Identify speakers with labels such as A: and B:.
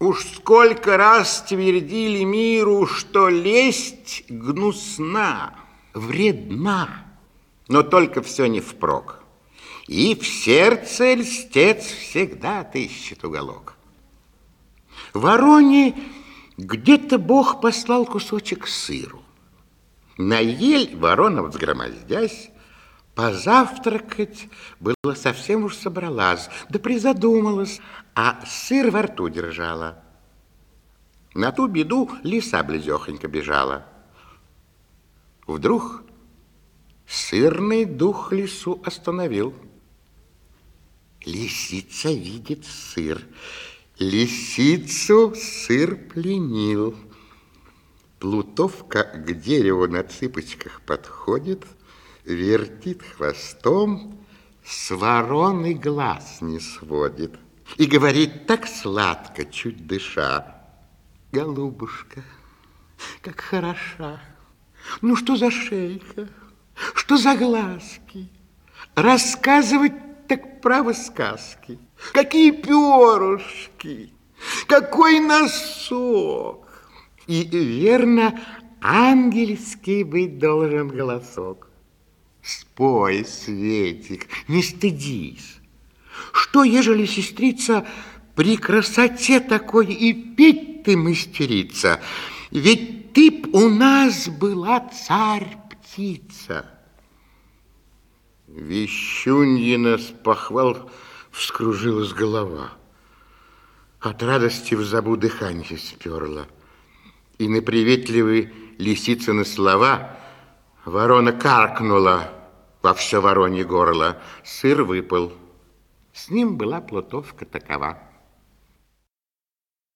A: Уж сколько раз твердили миру, что лесть гнусна, вредна, но только все не впрок. И в сердце льстец всегда отыщет уголок. Вороне где-то Бог послал кусочек сыру. На ель ворона, взгромоздясь, позавтракать было совсем уж собралась, да призадумалась, а сыр во рту держала. На ту беду лиса близехонько бежала. Вдруг сырный дух лису остановил. Лисица видит сыр, лисицу сыр пленил. Плутовка к дереву на цыпочках подходит, вертит хвостом, с вороны глаз не сводит и говорит так сладко, чуть дыша. Голубушка, как хороша. Ну, что за шейка? Что за глазки? Рассказывать так право сказки. Какие перышки, какой носок. И верно, ангельский быть должен голосок. Спой, Светик, не стыдись. Что, ежели сестрица при красоте такой и петь ты мастерица? Ведь ты б у нас была царь-птица. Вещуньина с похвал вскружилась голова. От радости в забу дыхание сперла. И на приветливые лисицыны слова ворона каркнула во все воронье горло. Сыр выпал. С ним была плутовка такова.